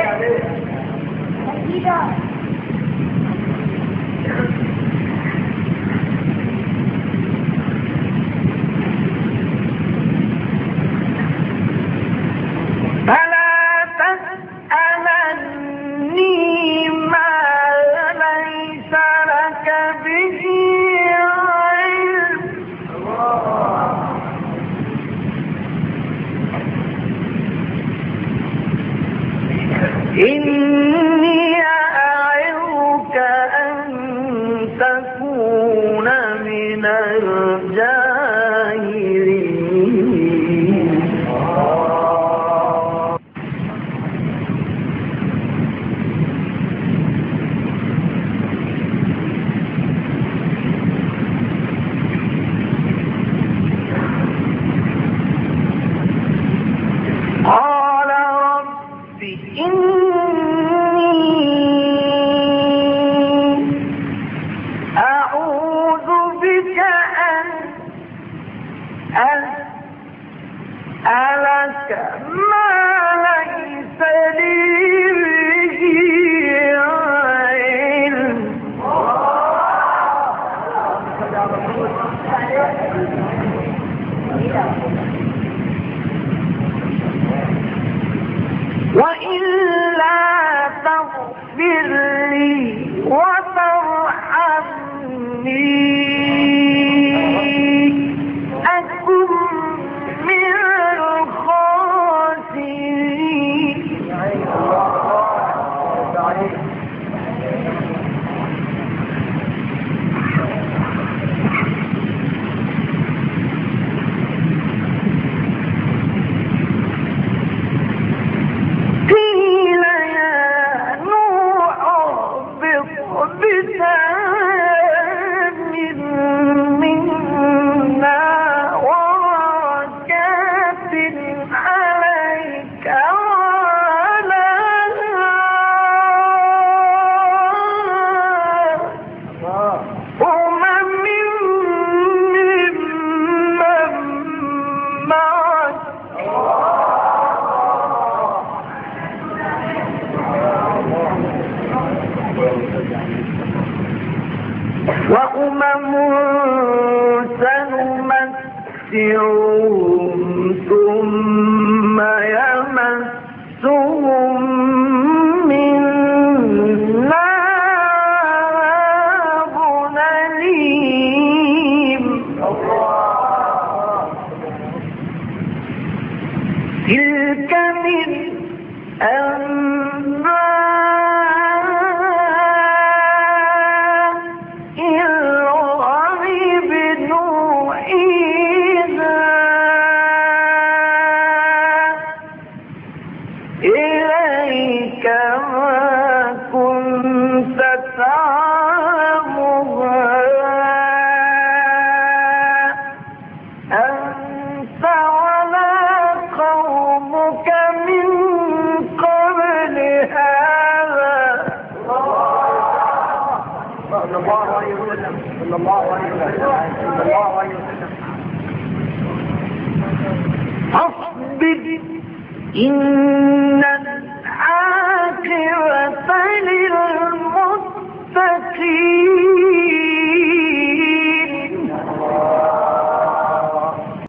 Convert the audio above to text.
Thank you. إني أن تكون من الجاهلين. ربك أن ألك ما ليس لي به علم وإلا تغفر لي وترحمني أمم سنمتعهم ثم يمسهم الله عليه وسلم صلى الله عليه وسلم. اصبر إن